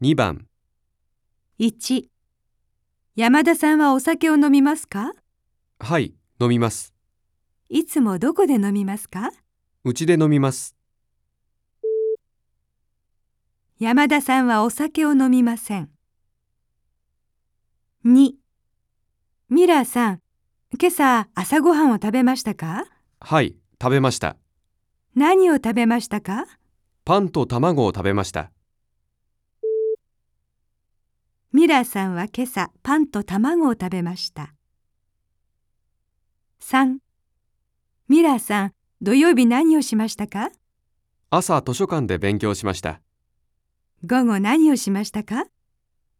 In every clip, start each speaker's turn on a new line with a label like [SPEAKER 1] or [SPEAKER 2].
[SPEAKER 1] 2番、
[SPEAKER 2] 1山田さんはお酒を飲みますか？
[SPEAKER 1] はい、飲みます。
[SPEAKER 2] いつもどこで飲みますか？
[SPEAKER 1] うちで飲みます。
[SPEAKER 2] 山田さんはお酒を飲みません。2ミラーさん、今朝朝ごはんを食べましたか？
[SPEAKER 1] はい、食べました。
[SPEAKER 2] 何を食べましたか？
[SPEAKER 1] パンと卵を食べました。
[SPEAKER 2] ミラーさんは今朝パンと卵を食べました。3ミラーさん、土曜日何をしましたか？
[SPEAKER 1] 朝図書館で勉強しました。
[SPEAKER 2] 午後何をしましたか？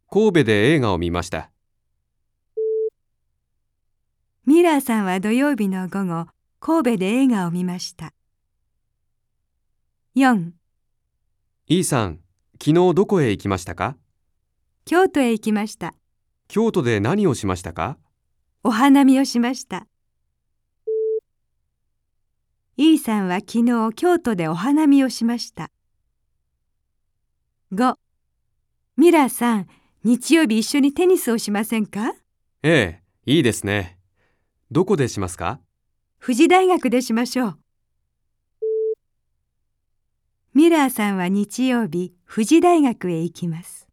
[SPEAKER 1] 神戸で映画を見ました。
[SPEAKER 2] ミラーさんは土曜日の午後、神戸で映画を見ました。4
[SPEAKER 1] E さん、昨日どこへ行きましたか？
[SPEAKER 2] 京都へ行きました。
[SPEAKER 1] 京都で何をしましたか？
[SPEAKER 2] お花見をしました。E さんは昨日京都でお花見をしました。5ミラーさん、日曜日一緒にテニスをしませんか？
[SPEAKER 1] ええ、いいですね。どこでしますか？
[SPEAKER 2] 富士大学でしましょう。ミラーさんは日曜日、富士大学へ行きます。